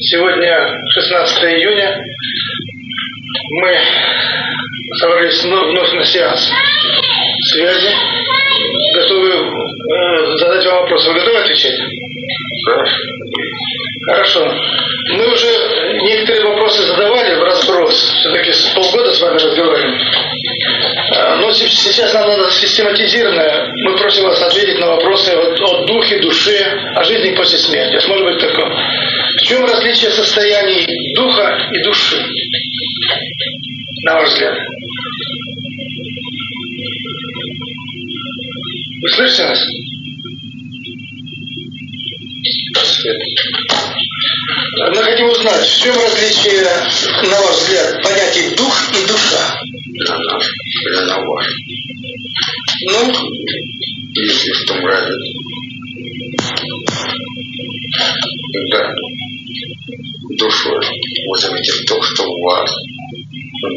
Сегодня 16 июня. Мы собрались вновь на сеанс связи. Готовы э, задать вам вопрос. Вы готовы отвечать? Да. Хорошо. Мы уже некоторые вопросы задавали в разброс. Все-таки полгода с вами разговариваем. Но се- сейчас нам надо систематизированно. Мы просим вас ответить на вопросы о, о духе, душе, о жизни после смерти. Вот Может быть такое. В чем различие состояний духа и души? На ваш взгляд. Вы слышите нас? Мы хотим узнать, в чем различие, на ваш взгляд, понятий дух и душа? Ваш. Ну, Если в том. Да. Душой вы заметите то, что у вас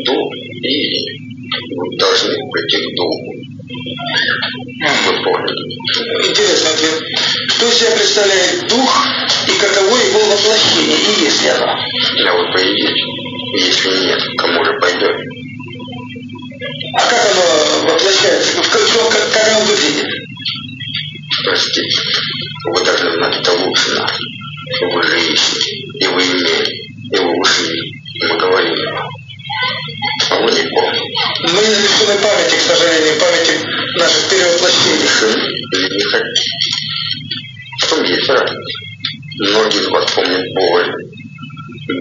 дух и вы должны прийти к духу. Вы поняли? интересный ответ. Из себя представляет дух и каково его воплощение, и есть ли оно? А вы поедете. Если нет, кому же пойдет? А как оно воплощается? В как, что- как- как оно выглядит? Простите, вы должны знать это лучше нас. Вы же ищете, и вы имели, и вы ушли. Мы говорили вам. А вы не помните. Мы лишены памяти, к сожалению, памяти наших перевоплощений. Решили или не хотите? В том есть разница. Многие из вас помнят боль.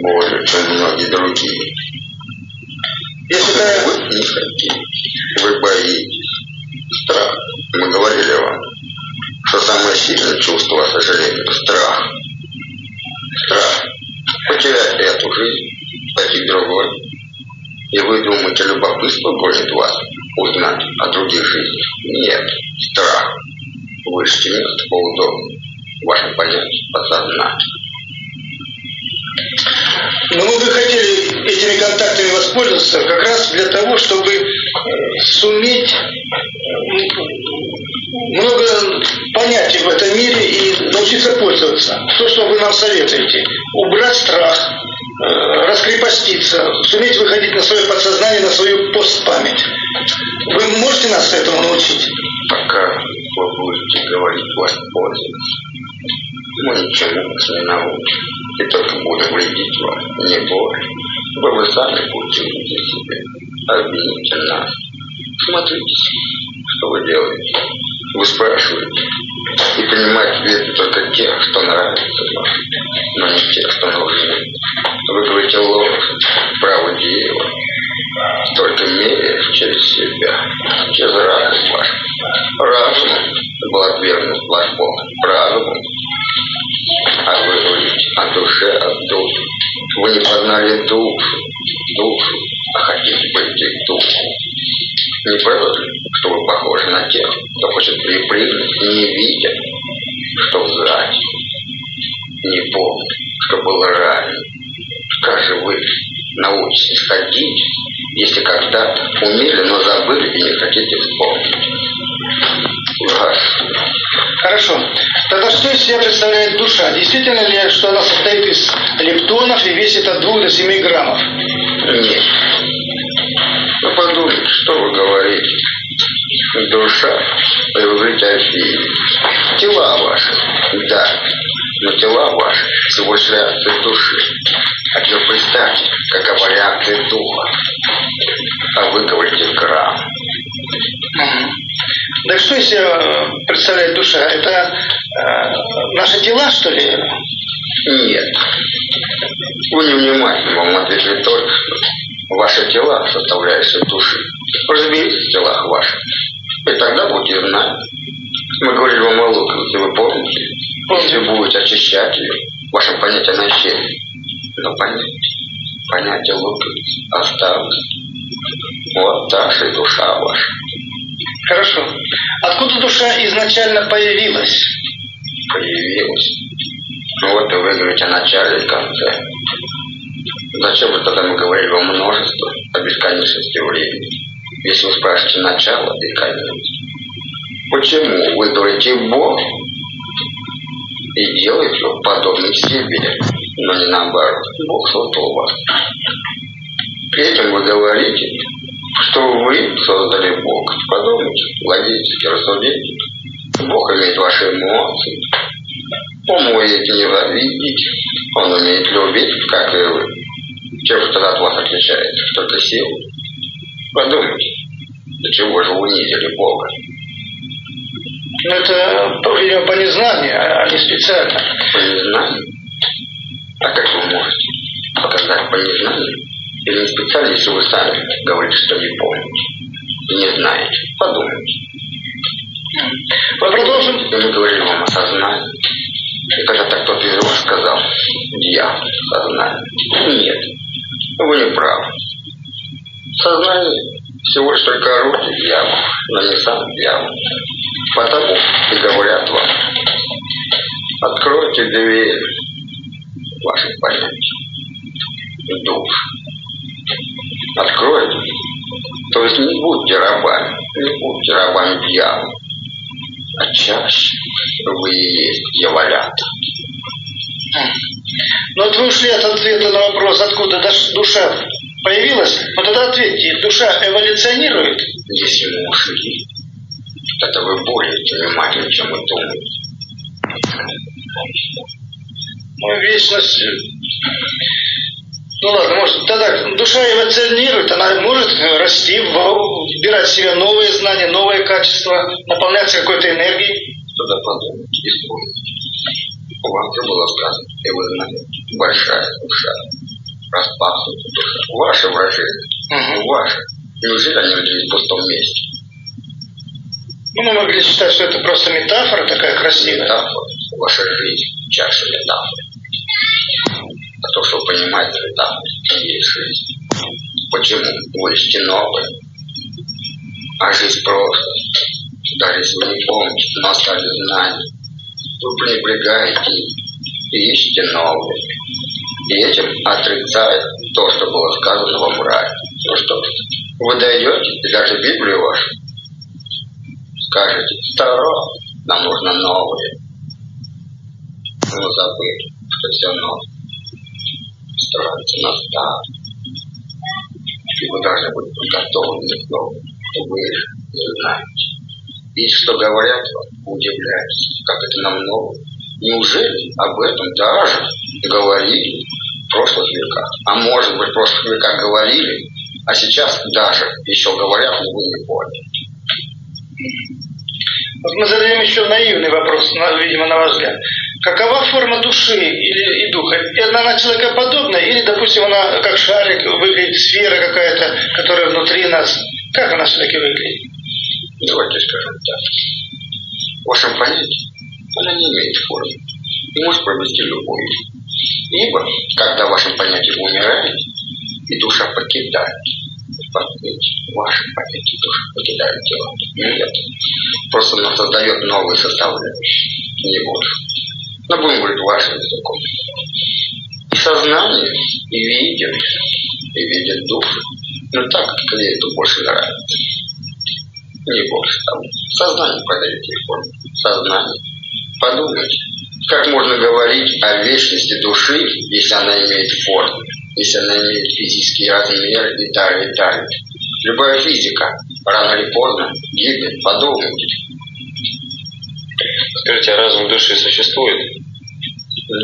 Более, чем многие другие. Я считаю, Вы не хотите. Вы боитесь. Страх. Мы говорили вам, что самое сильное чувство, к сожалению, страх. Страх. Потерять эту жизнь, пойти другой. И вы думаете, любопытство гонит вас узнать о других жизнях? Нет. Страх. Вы ищете место поудобнее. Ваше понятие подсознание. Но мы бы хотели этими контактами воспользоваться как раз для того, чтобы э, суметь м, много понятий в этом мире и научиться пользоваться. То, что вы нам советуете. Убрать страх, э, раскрепоститься, суметь выходить на свое подсознание, на свою постпамять. Вы можете нас этому научить? Пока вы будете говорить воспользоваться, мы ничему вас не научим. И только будем вредить вам, не более. Вы бы сами видеть себе. Обвините нас. Смотрите, что вы делаете. Вы спрашиваете. И принимаете ответы только тех, что нравится вам, но не тех, что нужны. Вы говорите ложь, право дерева, только меряешь через себя, через разум ваш. Разумом был отвергнут ваш Бог, разумом. А вы говорите о душе, о духе. Вы познали душу, душу, а хотите пойти к духу. Не правда что вы похожи на тех, кто хочет припрыгнуть не видят, что сзади, не помнят, что было ранее. Как же вы научитесь ходить, если когда-то умели, но забыли и не хотите вспомнить? Ужасно. Хорошо. Тогда что из себя представляет душа? Действительно ли, что она состоит из лептонов и весит от 2 до 7 граммов? Нет. Ну подумайте, что вы говорите. Душа, о физике. Тела ваши, да, но тела ваши всего лишь реакция души. А теперь представьте, какова реакция духа. А вы говорите грамм. Так что из себя э, представляет душа? Это э, наши тела, что ли? Нет. Вы невнимательны, вам ответили только. Ваши тела, составляющие души. Разберитесь в телах ваших. И тогда будете знать. Мы говорили вам о луковице, вы помните? Если вы будете очищать ее, ваше понятие начнет. Но понятие, понятие луковицы осталось. Вот та же душа ваша. Хорошо. Откуда душа изначально появилась? Появилась. Ну вот вы говорите о начале и конце. Зачем же тогда мы говорили о множестве, о бесконечности времени? Если вы спрашиваете начало и конец. Почему вы говорите Бог и делаете его подобным себе? но не наоборот. Бог создал вас. Этим вы говорите, что вы создали Бога. Подумайте, логически рассудите. Бог имеет ваши эмоции. Он умеет ненавидеть, он умеет любить, как и вы. Чем же тогда от вас отличается? Только силу. Подумайте, до чего же унизили Бога? Ну, это, видимо, по незнанию, а не специально. По незнанию? А как вы можете показать по незнанию? Или если вы сами говорите, что не помните не знаете? Подумайте. Мы продолжим. Мы говорили вам о сознании. И когда-то кто-то из вас сказал, дьявол, сознание. Нет, вы не правы. Сознание всего лишь только орудие дьявола, но не сам дьявол. Потому и говорят вам, откройте дверь ваших понятий, душ. Откройте. То есть не будьте рабами, не будьте рабами дьявола, а чаще вы и есть дьяволята. Ну вот вы ушли от ответа на вопрос, откуда душа появилась, но тогда ответьте, душа эволюционирует? Если мы ушли, это вы более внимательны, чем вы думаете. Ну, вечность... Ну ладно, может, тогда душа эволюционирует, она может расти, вбирать в себя новые знания, новые качества, наполняться какой-то энергией. Тогда подумайте и вспомните. Вам же было сказано, знаете, большая душа, распахнутая душа. Ваше выражение, угу. ваше. Неужели они родились в пустом месте? Ну, мы могли считать, что это просто метафора такая красивая. Метафора. Ваша жизнь – чаша метафоры. А то, что понимаете, метафора – есть жизнь. Почему? Вы новые, а жизнь просто. Даже если вы не помните, но стали знания. Вы пренебрегаете ищете новые. И этим отрицает то, что было сказано вам рае. Ну что ж, вы дойдете, и даже Библию вашу скажете, старо, нам нужно новое. Мы забыли, что все новое строится на старом. И вы должны быть подготовлены к новому. Вы не знаете. И что говорят вам, удивляйтесь, как это нам новое. Неужели об этом даже говорили в прошлых веках? А может быть, в прошлых веках говорили, а сейчас даже еще говорят, но вы не поняли. Вот мы задаем еще наивный вопрос, видимо, на ваш взгляд. Какова форма души или и духа? Она человекоподобная или, допустим, она как шарик выглядит, сфера какая-то, которая внутри нас? Как она все-таки выглядит? Давайте скажем так. В вашем понятии она не имеет формы и может провести любую. Ибо, когда в вашем понятии умирает, и душа покидает, ваши понятия душа покидает тело. Нет. Просто она создает новые составляющие. Не больше. Но говорить вашим языком. И сознание, и видит, и видит душу. Но так, как это больше нравится. Не больше того. Сознание продает телефон. Сознание. Подумайте, как можно говорить о вечности души, если она имеет форму, если она имеет физические размеры и далее, и далее. Любая физика рано или поздно гибнет, подумайте. Скажите, а разум души существует?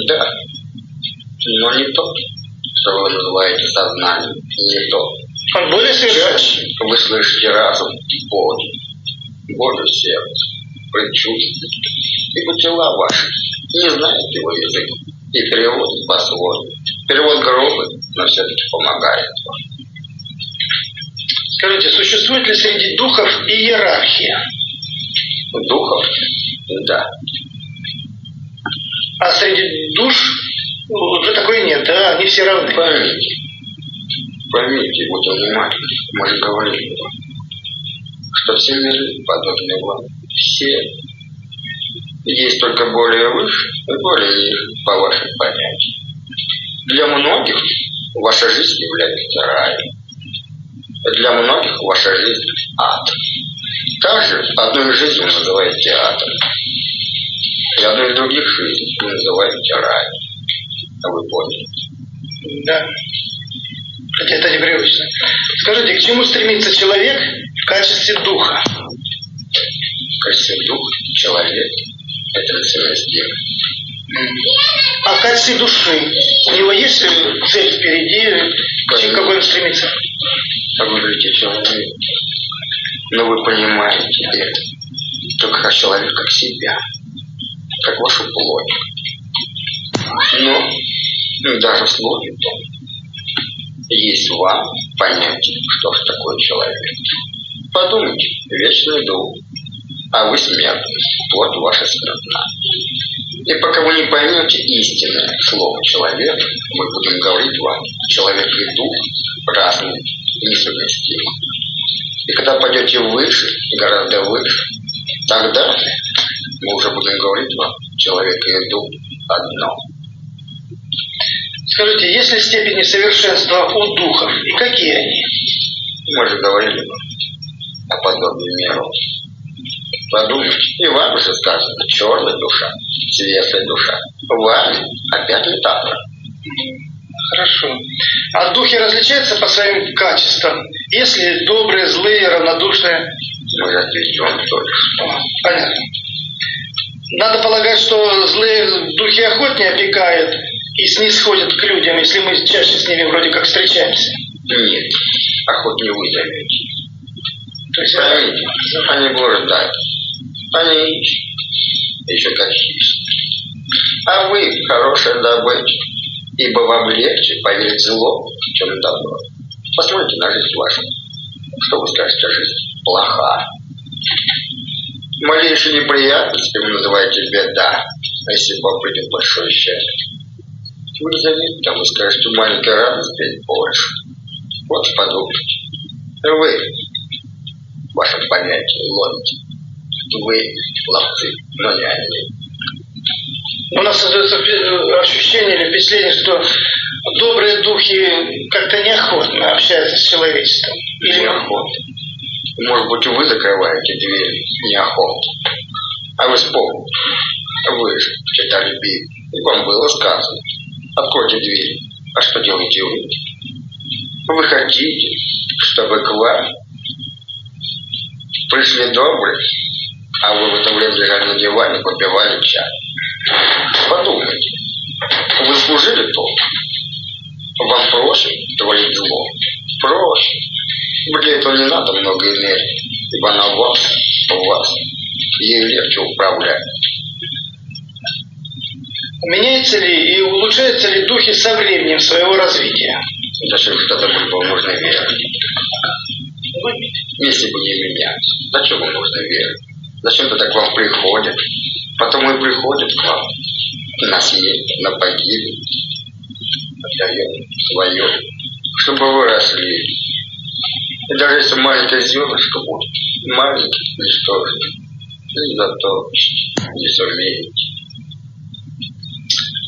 Да, но не тот, что вы называете сознанием, не тот. Он более совершенный. Вы слышите разум Божий, Божий сердце, предчувствие. Ибо тела ваши не знают его язык и переводят по-своему. Перевод грубый, но все-таки помогает вам. Скажите, существует ли среди духов иерархия? Духов? Да. А среди душ уже такой нет, да? Они все равны. Поймите. Поймите, будьте внимательны. Мы же говорили, что все миры подобны вам. Все. Есть только более выше и более ниже, по вашим понятиям. Для многих ваша жизнь является раем. Для многих ваша жизнь – ад. Также жизней вы называете адом. И одну из других жизней вы называете раем. А вы поняли? Да. Хотя это непривычно. Скажите, к чему стремится человек в качестве духа? В качестве духа человек – это совместимо. А в качестве души у него есть цель впереди, к чему- какой он стремится? А вы говорите человек. Но вы понимаете. Только как человек, как себя. Как вашу плоть. Но даже в слове том есть вам понятие, что же такое человек. Подумайте, вечный дух, а вы смертный, вот ваша смертна. И пока вы не поймете истинное слово человек, мы будем говорить вам, человек и дух разные, несовместимы. И когда пойдете выше, гораздо выше, тогда мы уже будем говорить вам, человек и дух одно. Скажите, есть ли степени совершенства у духов и какие они? Мы же говорили вам о подобии миров. Подумайте, и вам уже сказано, черная душа, светлая душа. Вами опять метафора. Хорошо. А духи различаются по своим качествам? Есть ли добрые, злые, равнодушные? Мы же вам только что. Понятно. Надо полагать, что злые духи охотнее опекают и снисходят к людям, если мы чаще с ними вроде как встречаемся. Нет, охот не вы зовете. То есть, Поймите, они блуждают. Они. Еще как хищники. А вы хорошая добыча. Ибо вам легче поверить зло, чем добро. Посмотрите на жизнь вашу. Что вы скажете о жизни? Плоха. Малейшие неприятности вы называете беда. А если вам придет большое счастье? Вы заметите, а вы скажете, маленькая радость будет больше. Вот подумайте. Вы в вашем понятии ловите. Вы ловцы, но не они. у нас создается ощущение или впечатление, что добрые духи как-то неохотно общаются с человечеством. Или Неохота. Может быть, вы закрываете двери неохота. А вы вспомните. Вы же читали Библию. И вам было сказано. Откройте двери. А что делаете вы? Вы хотите, чтобы к вам пришли добрые, а вы в это время лежали на диване, попивали чай. Подумайте. Вы служили то. Вам проще творить зло. Проще. Для этого не надо много энергии, ибо она в вас, в вас. Ей легче управлять. меняются ли и улучшаются ли духи со временем своего развития? Зачем же тогда было нужно верить? Если бы не меня, зачем вам нужно верить? Зачем тогда к вам приходят? Потом и приходят к вам на смерть, на погибель. Отдает свое, чтобы вы росли. И даже если маленькое зернышко будет, маленький, ничтожный, и зато не сумеете.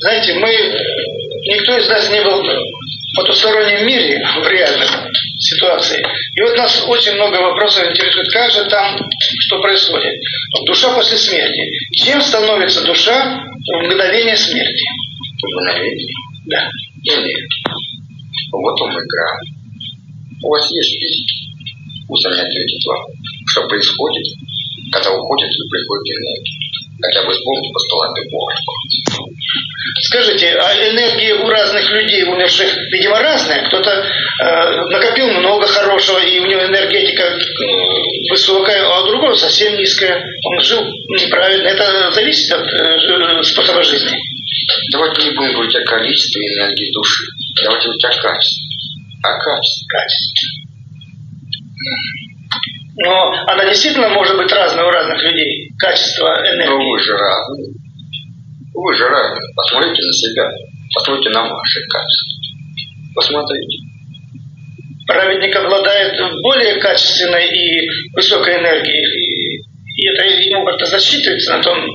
Знаете, мы, никто из нас не был в потустороннем мире, в реальной ситуации. И вот нас очень много вопросов интересует, как же там, что происходит. Душа после смерти. Чем становится душа в мгновение смерти? Мгновение. Да. Нет. Вот он игра. У вас есть физики. Они ответят вам, что происходит, когда уходит и приходит энергия. Хотя бы вспомните постулаты Бога. Скажите, а энергии у разных людей, умерших, видимо, разная. Кто-то э, накопил много хорошего, и у него энергетика э, высокая, а у другого совсем низкая. Он жил неправильно. Это зависит от э, жи- способа жизни. Давайте не будем говорить о количестве энергии души. Давайте говорить о качестве. О качестве. Качество. Но она действительно может быть разная у разных людей. Качество энергии. вы же разные. Вы же разные. Посмотрите на себя. Посмотрите на ваши качества. Посмотрите. Праведник обладает более качественной и высокой энергией. И, это ему как-то засчитывается на том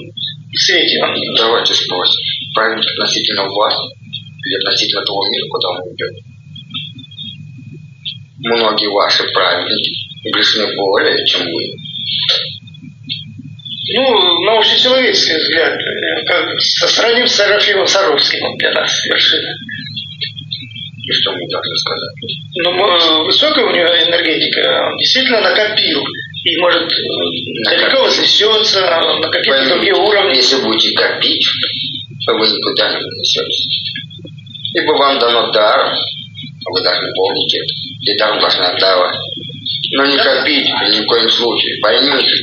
свете. Давайте спросим. Правильно относительно вас или относительно того мира, куда он идет? Многие ваши праведники грешны более, чем вы. Ну, на общечеловеческий взгляд, э, как сравним с Серафимом Саровским для нас вершина. И что мы должны сказать? Ну, высокая у него энергетика, он действительно накопил. И может э, далеко вознесется на какие-то другие уровни. Если будете копить, то вы никуда не вознесетесь. Ибо вам дано даром, вы должны помнить это, и даром должны отдавать. Но не копить ни в коем случае. Поймите,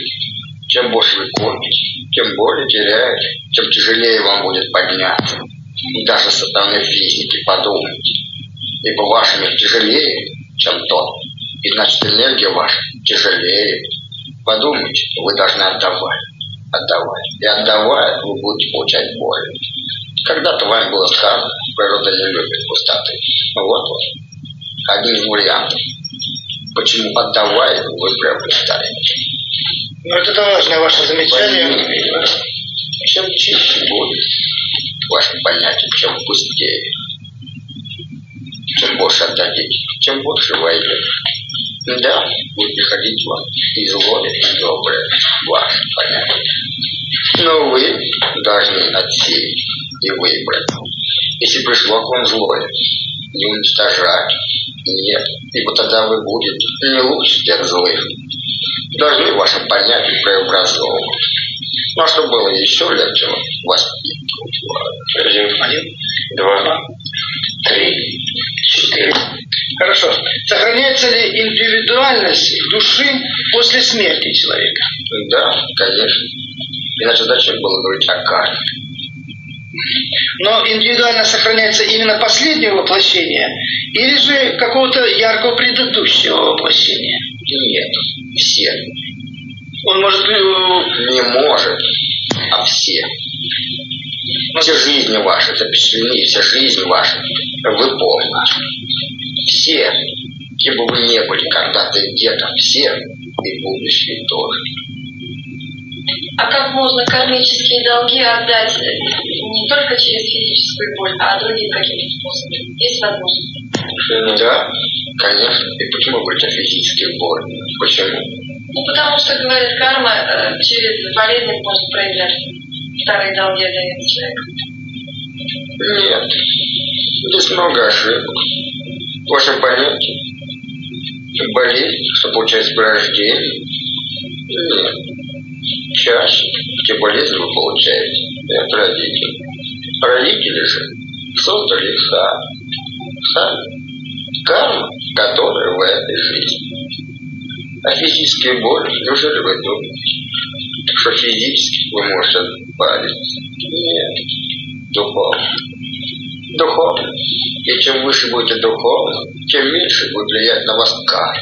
чем больше вы копите, тем более теряете, тем тяжелее вам будет подняться. Даже стороны физики подумайте. Ибо ваш мир тяжелее, чем тот. И значит энергия ваша тяжелее. Подумайте, вы должны отдавать. Отдавать. И отдавая, вы будете получать боль. Когда-то вами было сказано, природа не любит пустоты. Вот вот. Один из вариантов. Почему отдавая, вы приобретаете. Ну, это важное ваше замечание. Поймите, чем чище будет ваше понятие, чем пустее. Чем больше отдадите, чем больше войдет. Да, будет приходить вам и злое, и доброе, ваше понятие. Но вы должны отсеять и выбрать. Если пришло к вам злое, не уничтожать, нет, ибо тогда вы будете не лучше тех злых. Должны ваше понятие преобразовывать. Ну, а что было еще легче воспитывать? Один, два, три, четыре. Хорошо. Сохраняется ли индивидуальность души после смерти человека? Да, конечно. Иначе зачем было говорить о карме? Но индивидуально сохраняется именно последнее воплощение или же какого-то яркого предыдущего воплощения? Нет, все. Он может... э, Не может, а все. Все жизни ваши запечатлены, все жизни ваши вы помните. Все, кем бы вы не были когда-то где-то, все и будущее тоже. А как можно кармические долги отдать э, не только через физическую боль, а другим каким-то способом? Есть возможность? Да, конечно. И почему говорить о физических болях? Почему? Ну, потому что, говорят, карма э, через болезнь может проявлять. Старые долги отдает человек. Нет. Здесь много ошибок. Ваше понятие. Болезнь, что получается при рождении? Нет. Чаще те болезни вы получаете от родителей. Родители же создали сами. Сами. Карма, которая в этой жизни. А физические боли, неужели вы думаете, что физически вы можете избавиться? Нет. Духовно. Духовно. И чем выше будете духовно, тем меньше будет влиять на вас карма.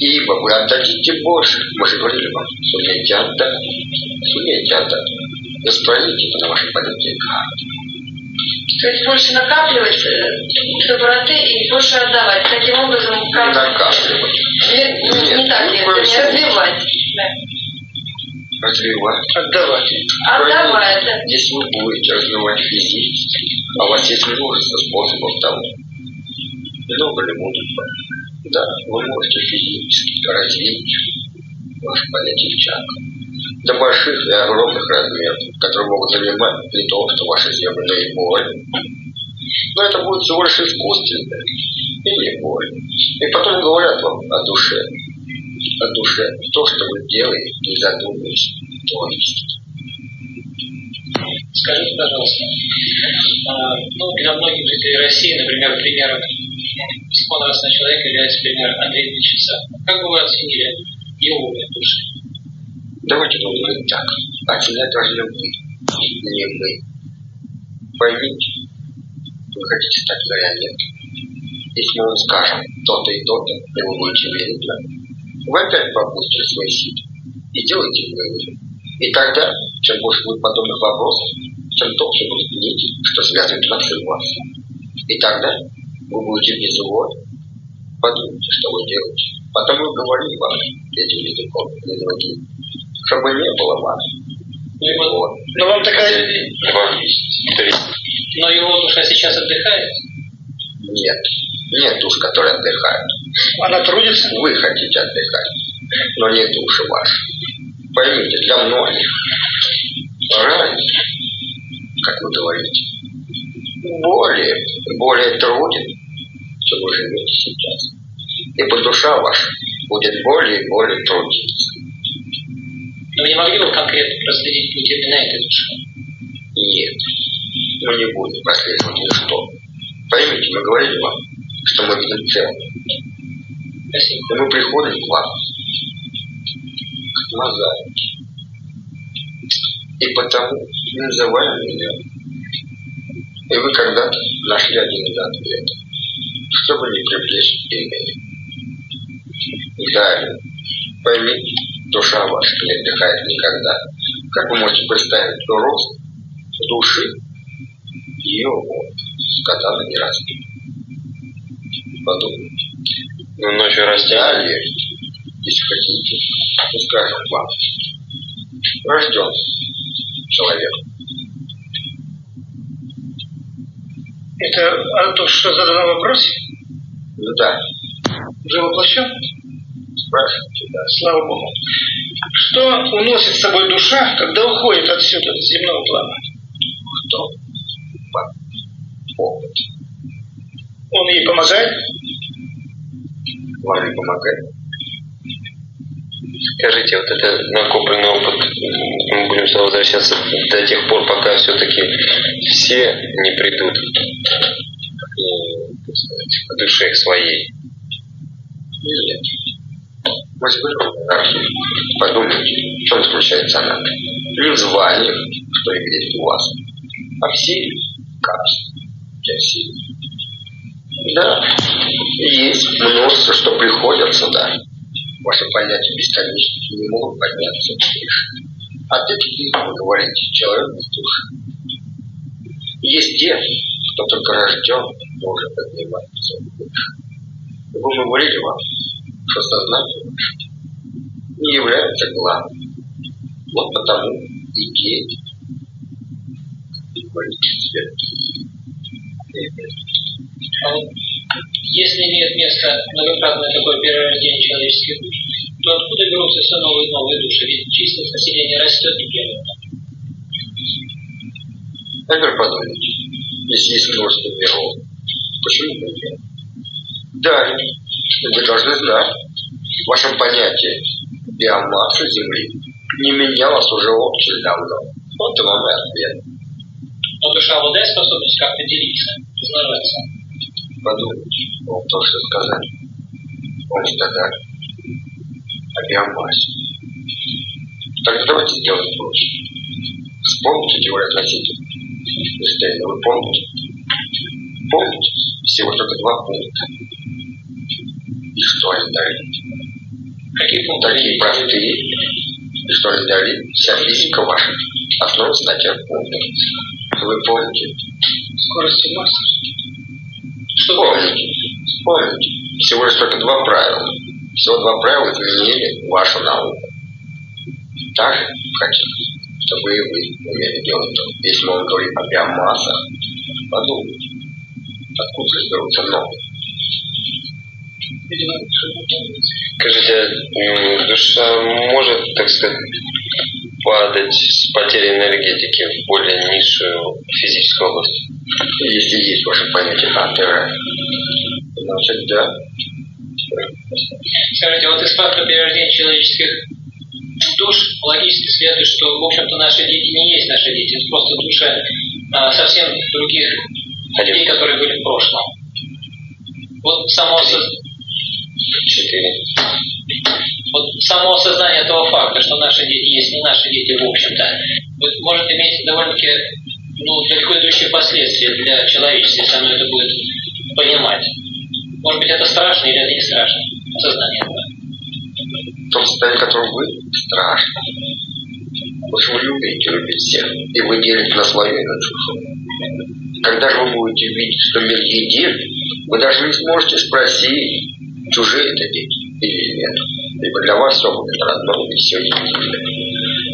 Ибо вы отдадите больше. Мы же говорили вам, сумейте отдать. Сумейте отдать. Исправите на вашем понятии кармы. То есть больше накапливать э, доброты и больше отдавать. Таким образом, Накапливать. не, не- не Нет, так, ни нет, в коем не случае. развивать. Да. Развивать. Отдавать. Отдавать, да. Если вы будете развивать физически, а у вас есть множество способов того, много ли будет? Да, вы можете физически развить понятие чакр. До больших и огромных размеров, которые могут занимать не только что ваши земли, боль. Но это будет всего лишь искусственно и не боль. И потом говорят вам о душе. О душе. То, что вы делаете, не задумываясь, то есть. Скажите, пожалуйста, а, ну, для многих жителей России, например, примером психонравственного человека является пример Андрея Мельчица. Как бы вы оценили его уровень души? Давайте говорить так. Оценять должны вы, не мы. Поймите, вы хотите стать марионеткой. Если мы вам скажем то-то и то-то, и вы будете верить нам, вы опять пропустите свои силы и делайте выводы. И тогда, чем больше будет подобных вопросов, тем толще будет нить, что связывает нас и вас. И тогда вы будете воли. Подумайте, что вы делаете. Потом мы говорим вам этим языком другим, чтобы не было вас. Ну, Вот. Но вам такая... два, три. но его душа сейчас отдыхает. Нет. Нет душ, которые отдыхают. Она трудится? Вы хотите отдыхать, но не души ваши. Поймите, для многих рай, как вы говорите, более, более труден, чем вы живете сейчас. Ибо душа ваша будет более и более трудиться. Но вы не могли бы конкретно проследить путь именно этой души? Нет, мы не будем прослеживать ничто. Поймите, мы говорили вам, что мы видим целое. Спасибо. И мы приходим к вам, как мозаики. И потому называем меня. И вы когда-то нашли один из ответов, чтобы не привлечь имени. Далее, поймите, душа ваша не отдыхает никогда. Как вы можете представить рост души, ее вот, когда не растет. Подумайте. Ну, ночью. Далее, если хотите, скажем вам, рожден человек. Это а то, что задано в вопросе? Ну да, Уже воплощен? спрашивайте, да. Слава Богу. Что уносит с собой душа, когда уходит отсюда, с земного плана? Кто? Опыт. Он ей помогает? Вам не помогает? Скажите, вот это накопленный опыт, мы будем сюда возвращаться до тех пор, пока все-таки все не придут к, к душе своей. Подумайте, в чем заключается она. Не в званиях, что есть у вас, а в силе, капсуле, для силы. Да, есть множество, что приходят сюда. Ваши понятия бесконечности не могут подняться выше. Опять-таки, вы говорите, человек без души. Есть те, кто только рожден, может подниматься выше. Вы мы говорили вам, что сознание ваше не является главным. Вот потому и дети, святые. А вот Если имеет место многократное такое перерождение человеческих душ, то откуда берутся все новые и новые души? Ведь численность населения растет непрерывно. Например, подумайте, если есть множество миров, почему бы нет? Да, вы должны знать, в вашем понятии биомасса Земли не менялась уже очень давно. Вот и вам и ответ. Но душа обладает способностью как-то делиться, размножаться. Подумайте, вот то, что сказали. Он сказали о биомассе. Так давайте сделаем проще. Вспомните теорию относительности. Эйнштейна, вы помните? Помните? Всего только два пункта. И что они дали? Какие пункты? Такие простые. И что они дали? Вся физика ваша основывается на тех пунктах. Вы помните? Скорости массы? Что Помните. Помните. Всего лишь только два правила. Всего два правила изменили вашу науку. Так же хотите, чтобы и вы умели делать то. Если мы говорим о биомассах, подумайте, откуда новые. Видимо, что-то Скажите, душа может, так сказать, падать с потерей энергетики в более низшую физическую область? Если есть ваше понятие антера, значит да. Скажите, вот из факта перерождения человеческих душ логически следует, что, в общем-то, наши дети не есть наши дети. Это просто души а, совсем других Один. людей, которые были в прошлом. Вот само, Четыре. вот само осознание этого факта, что наши дети есть не наши дети, в общем-то, вот может иметь довольно-таки ну, далеко последствия для человечества, если оно это будет понимать. Может быть, это страшно или это не страшно? Осознание этого. В том состоянии, в котором вы, страшно. Потому что вы не умеете любить всех, и вы делите на свою и на чужую. Когда же вы будете видеть, что мир един, вы даже не сможете спросить, чужие это дети или нет. Ибо для вас все будет родное и все единое.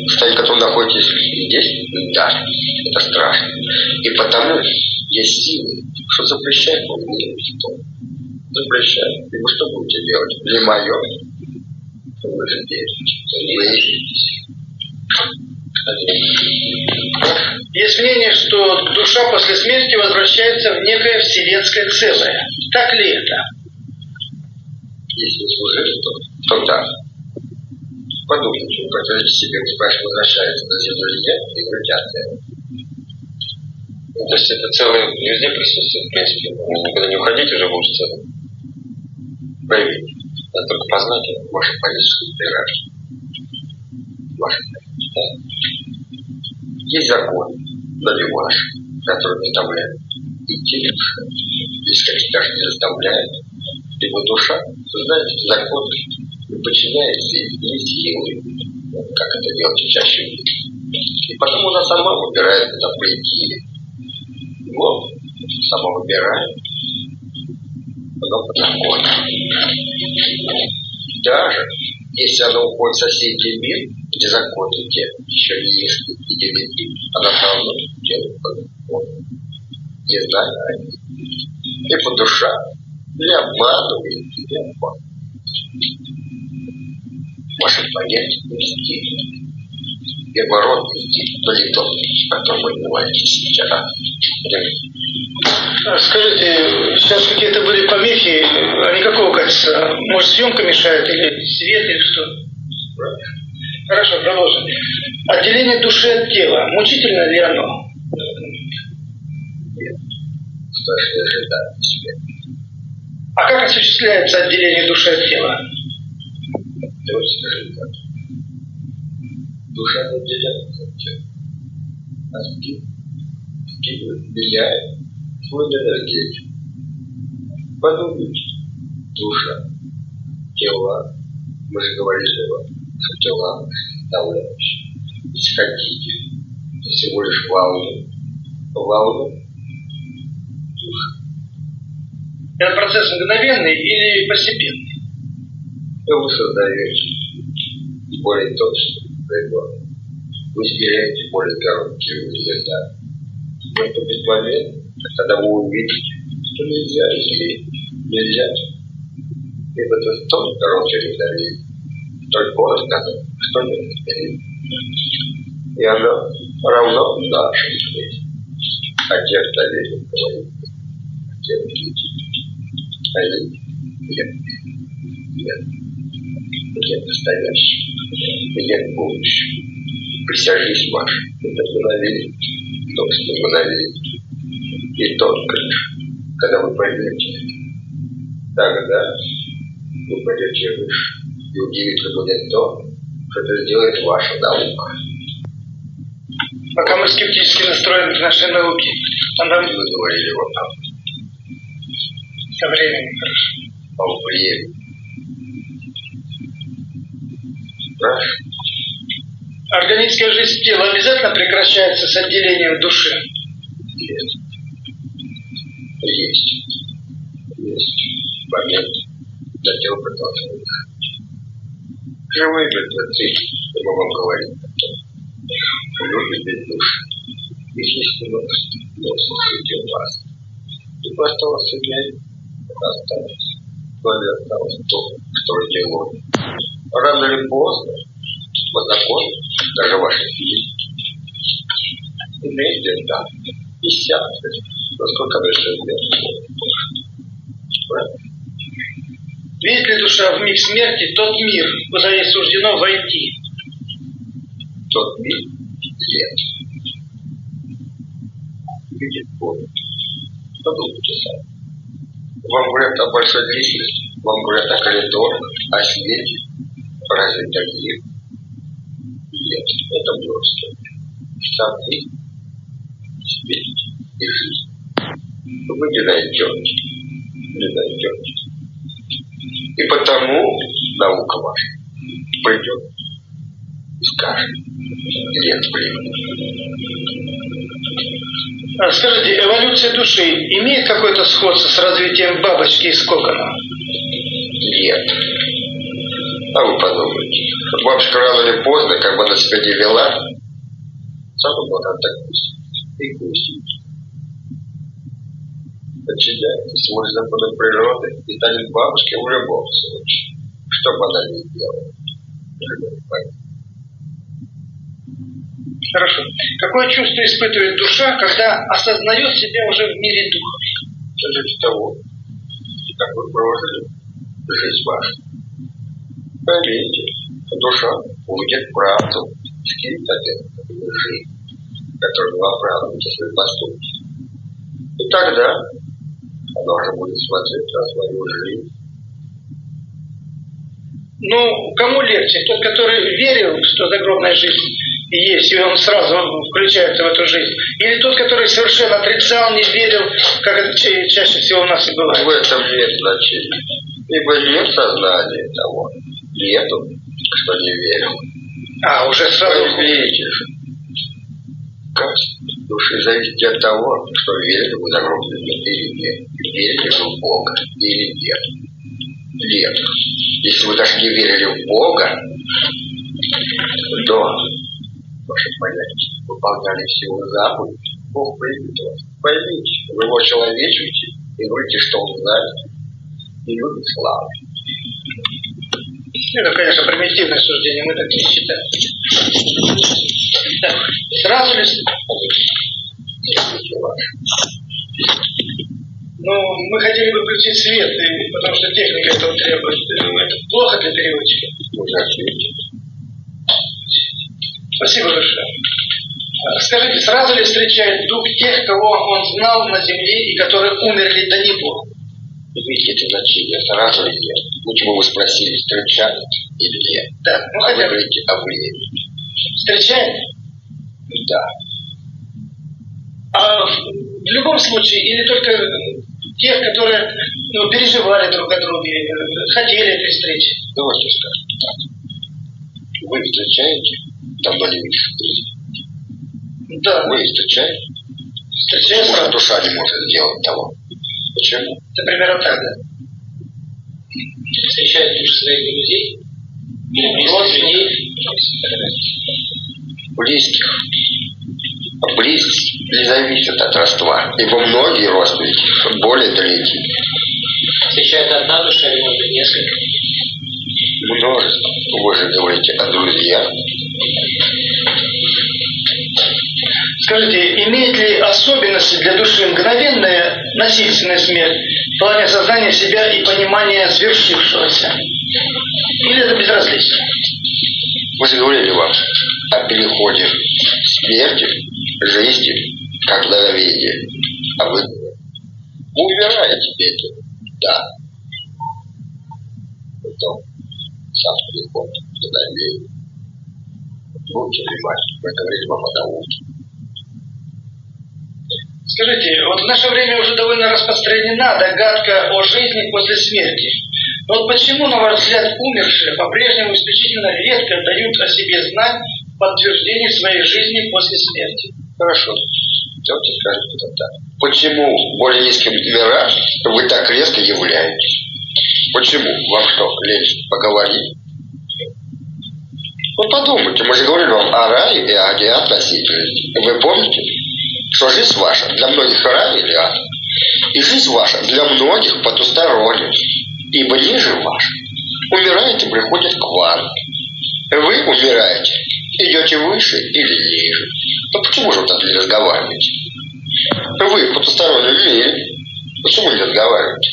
В состоянии, в котором находитесь здесь, да, это страшно. И потому есть силы, что запрещает вам верить в то. Запрещает. И вы что будете делать? Не мое. Вы же. Есть мнение, что душа после смерти возвращается в некое вселенское целое. Так ли это? Если служили, то, то да. Подумайте, подтвердите себе, спрашивать, возвращается на землю нет, и Ну, то есть это целое везде присутствует, в принципе. Никуда не уходить уже будет целым. Проявить. Надо только познать ваше политическое прирождение. Ваше да. Есть закон, но не ваш, который заставляет идти душе. Если какие-то не заставляет, либо душа, то знаете, закон не подчиняется силой, как это делать чаще. И потом она сама выбирает, куда пойти. Вот, сама выбирает, но по закону. Даже если она уходит в соседний мир, где законы те еще не есть и видны, она все равно делает по. Не знаю, и по душа не обманывает, обманывает. Может понять стиль. Первородный стиль, то не тот, который вы называете вчера. Скажите, сейчас какие-то были помехи, они какого качества? Может, съемка мешает или свет, или что? Хорошо, продолжим. Отделение души от тела. Мучительно ли оно? Нет. Страшно ожидать себе. А как осуществляется отделение души от тела? Давайте скажем так. Душа. А спит, скидывает, влияет свою энергетику. Подумайте. Душа, тела, мы же говорили вам, что тела составляющие. Если хотите, это всего лишь волны. Волны душа. Это процесс мгновенный или постепенный? Но вы создаете более точный прибор. Вы измеряете более короткие результаты. Но бесплодно, когда вы увидите, что нельзя измерить. Нельзя. И в это столь короткий результат, столь коротко, что не измерить. И оно равно нашей. А те, кто верит, говорит, а те, кто нет. Нет. Нет настоящего. Нет будущего. Присяжись ваш. Это мгновение. Что мгновение. И только лишь, когда вы поймете, тогда вы пойдете выше. И удивительно будет то, что это сделает ваша наука. Пока мы скептически настроены к нашей науке, она Вы говорили вот так. со временем хорошо. О времени. Хорошо. Органическая жизнь тела обязательно прекращается с отделением души. Есть. Есть. Есть момент, когда тело продолжает дышать. Живые мертвецы, мы вам говорим люди без души. Их есть множество, множество среди вас. И осталось иметь, осталось. Вами осталось то, что делали. Рано или поздно, по закону, даже ваши физики, имеете да, и сядет, насколько вы живете. Видит ли душа в миг смерти тот мир, куда ей суждено войти? Тот мир нет. Видит Бог. Подумайте сами. Вам говорят о большой длительности, вам говорят о коридорах, о свете. Разве мир? Нет, это просто. Мир, свет и жизнь. Вы не найдете. Не найдете. И потому наука ваша придет и скажет, нет времени. А Скажите, эволюция души имеет какое-то сходство с развитием бабочки из кокона? Нет. А вы подумайте. Бабушка рано или поздно, как бы она себя не вела, сама была так кусить. И кусить. Подчиняется свой законам природы и станет бабушкой в любом случае. Что бы она ни делала. Хорошо. Какое чувство испытывает душа, когда осознает себя уже в мире духа? Зависит от того, как вы прожили жизнь вашу. Поймите, душа увидит правду, скинет от жизнь, которую вы оправдываете свои поступки. И тогда она уже будет смотреть на свою жизнь ну, кому легче? Тот, который верил, что загробная жизнь есть, и он сразу включается в эту жизнь? Или тот, который совершенно отрицал, не верил, как это ча- чаще всего у нас и бывает? В этом нет значения. Ибо нет сознания того. Нету, что не верил. А, уже сразу... Вы видишь, как души зависит от того, что верили в загробный мир или нет. Верили в Бога или нет. Нет. Если вы даже не верили в Бога, то ваши понятия выполняли все его заповеди, Бог примет вас. Поймите, вы его человечите и говорите, что он знает и любит славу. Это, конечно, примитивное суждение, мы так не считаем. Так, сразу ли... Ну, мы хотели бы включить свет, и- потому что техника этого требует. Ну, Это плохо для переводчика. Спасибо большое. А, Скажите, сразу ли встречает дух тех, кого он знал на земле и которые умерли до него? Видите, это сразу или нет? Лучше бы вы спросили, встречают или нет. Да, ну А вы говорите о времени. встречает. Да. А в любом случае, или только тех, которые ну, переживали друг о друге, хотели этой встречи. Давайте скажем так. Вы встречаете? Давно не видишь людей. Да, Вы встречаете? встречаем сразу. душа не может сделать того. Почему? Это примерно так, да. Встречают души своих друзей или близких. Близких. Близость не зависит от родства. Ибо многие родственники более далеки. Встречает одна душа или, может быть, несколько. Множество. Вы же говорите о друзьях. Скажите, имеет ли особенности для души мгновенная насильственная смерть в плане осознания себя и понимания свершившегося? Или это безразлично? Мы же говорили вам о переходе смерти, жизни, как мгновение. А вы умираете это. Да. Потом сам переход к мгновению. Будьте внимательны, мы говорили вам о науке. Скажите, вот в наше время уже довольно распространена догадка о жизни после смерти. Но вот почему, на ваш взгляд, умершие по-прежнему исключительно редко дают о себе знать в подтверждении своей жизни после смерти? Хорошо. Давайте скажем это так. Почему более низким мирах вы так резко являетесь? Почему? Вам что, лень поговорить? Вот подумайте, мы же говорили вам о рае и о аде относительно. Вы помните, что жизнь ваша для многих рай или ад? И жизнь ваша для многих потусторонняя. Ибо ниже ваш. Умираете, приходит к вам. Вы умираете, идете выше или ниже. Ну почему же вы так не разговариваете? Вы в потустороннем мире. Почему не разговариваете?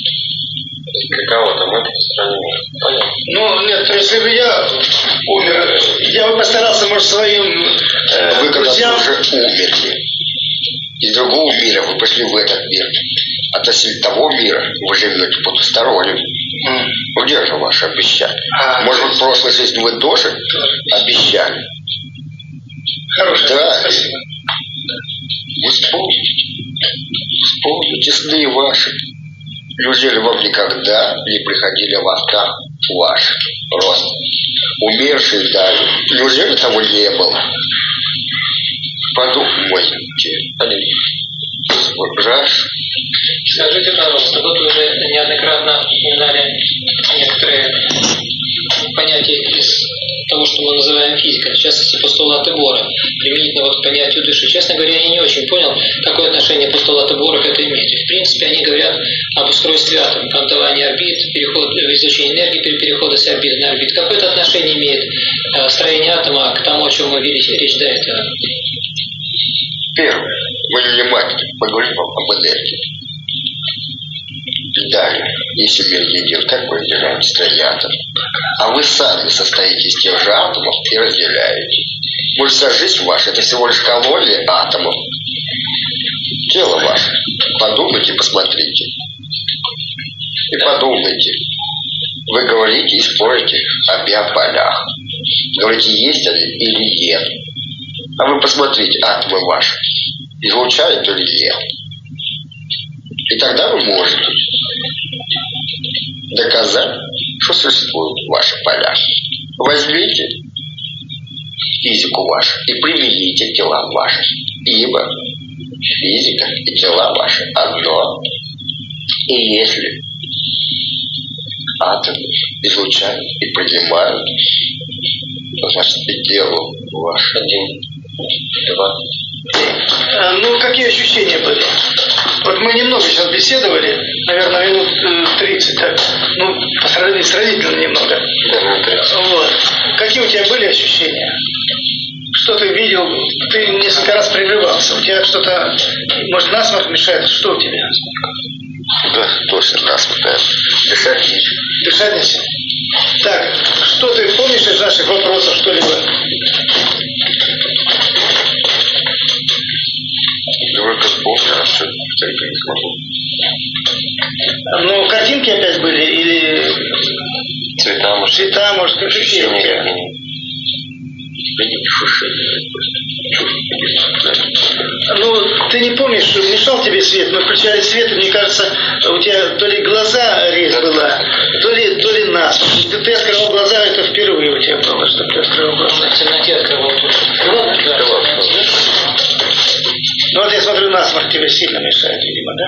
Для кого-то мы распространяем. Понятно. Ну, нет, если бы я умер, я бы постарался, может, своим э, Вы когда друзьям... уже умерли. Из другого мира вы пошли в этот мир. Относительно того мира вы живете потустороннем. М. Где же ваши обещания? А, Может быть, в прошлой жизни вы тоже обещали? Хорошее, Да. спасибо. Вы вспомните. Вспомните сны ваши. Неужели вам никогда не приходили в снах ваши рост? Умершие даже. Неужели того не было? Подумайте. Они вот раз. Скажите, пожалуйста, вот вы уже неоднократно упоминали некоторые понятия из того, что мы называем физикой, в частности постулаты Бора, применительно вот к понятию души. Честно говоря, я не очень понял, какое отношение постулаты Бора к этой имеют. В принципе, они говорят об устройстве атома, квантования орбит, переход, излучение энергии при переходе с орбиты на орбит. Какое-то отношение имеет э, строение атома к тому, о чем мы вели речь до этого? Первое. Внимательно поговорим об энергии. Далее, если мир един, как мы разделяем строение? А вы сами состоите из тех же атомов и разделяете. Может, жизнь ваша – это всего лишь колония атомов. Тело ваше. Подумайте, посмотрите. И подумайте. Вы говорите и спорите о биополях. Говорите, есть они или нет. А вы посмотрите, атомы ваши излучают или нет. И тогда вы можете доказать, что существуют ваши поля. Возьмите физику вашу и примените к делам вашим. Ибо физика и тела ваши одно. И если атомы излучают и принимают, значит и дело ваше один, два, А, Ну, какие ощущения были? Вот мы немного сейчас беседовали, наверное, минут э, 30, так. Ну, по сравнению сравнительно немного. Вот. Какие у тебя были ощущения? Что ты видел? Ты несколько раз прерывался. У тебя что-то, может, насморк мешает? Что у тебя? Да, точно, нас пытаем. Дышать нечего. Дышать нельзя? Так, что ты помнишь из наших вопросов что-либо? Только помню, а что только не смогу. Ну, картинки опять были? Или Цвета, может, цвета, может, какие у ощущения. Ну, ты не помнишь, что мешал тебе свет? Мы включали свет, и мне кажется, у тебя то ли глаза резь была, то ли, то ли нас. Ты, ты открывал глаза, это впервые у тебя было, что ты открывал глаза. В темноте. Открывал? Насморк тебе сильно мешает, видимо, да?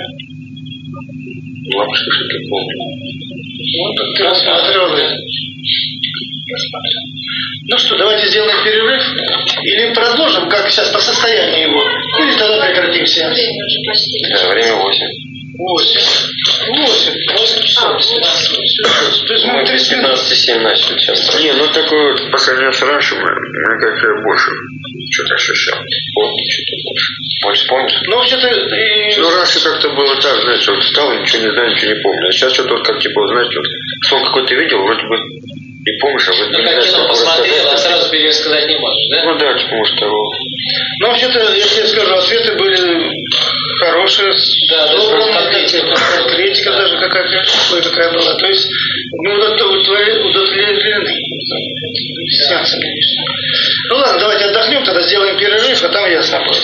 Ну, а что ж я помню? Ну, так ты рассматривал, да? Ну что, давайте сделаем перерыв или продолжим, как сейчас по состоянию его, или тогда прекратим сеанс. Да, время 8. Восемь. Восемь. Восемь часов. То есть мы Мы 30 с минут. 15,7 начали сейчас. Не, ну такой вот по сравнению с раньше, кажется, я больше что-то ощущал. Помню что-то больше. Больше помнишь? Ну, вообще-то, и- Ну, раньше как-то было так, знаете, вот встал, ничего не знаю, ничего не помню. А сейчас что-то вот как типа, знаете, вот сон какой-то видел, вроде бы и помнишь, а Ну, не как знаешь, кино что посмотрел, а сразу пересказать не можешь, да? Ну да, типа, может, того. ну, вообще-то, я тебе скажу, ответы были хорошие, Да, как- конкретика Да. даже какая-то какая была. То есть, мы удовлетворены удовлетворены сеансом, конечно. Ну ладно, давайте отдохнем, тогда сделаем перерыв, а там я с тобой.